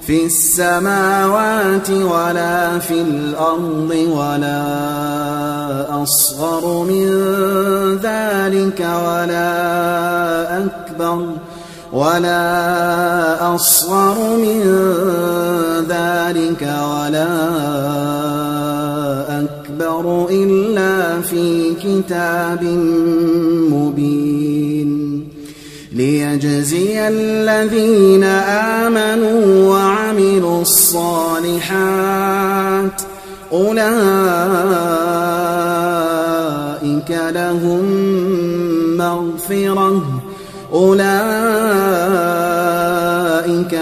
في السماوات ولا في الأرض ولا أصغر من ذلك ولا أكبر ولا أصغر من ذلك ولا أكبر إلا في كتاب مبين. ليجزي الذين آمنوا وعملوا الصالحات أولئك لهم مغفرة أولئك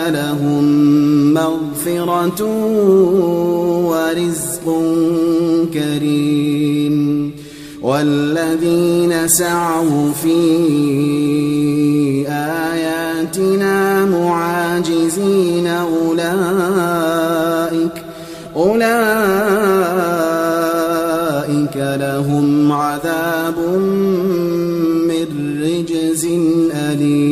لهم مغفرة ورزق كريم والذين سعوا في أولئك لهم عذاب من رجز أليم.